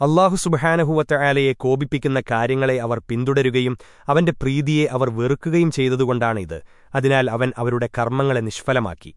അള്ളാഹു സുബഹാനഹുവത്ത ആലയെ കോപിപ്പിക്കുന്ന കാര്യങ്ങളെ അവർ പിന്തുടരുകയും അവന്റെ പ്രീതിയെ അവർ വെറുക്കുകയും ചെയ്തതുകൊണ്ടാണ് ഇത് അതിനാൽ അവൻ അവരുടെ കർമ്മങ്ങളെ നിഷ്ഫലമാക്കി.